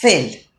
filled.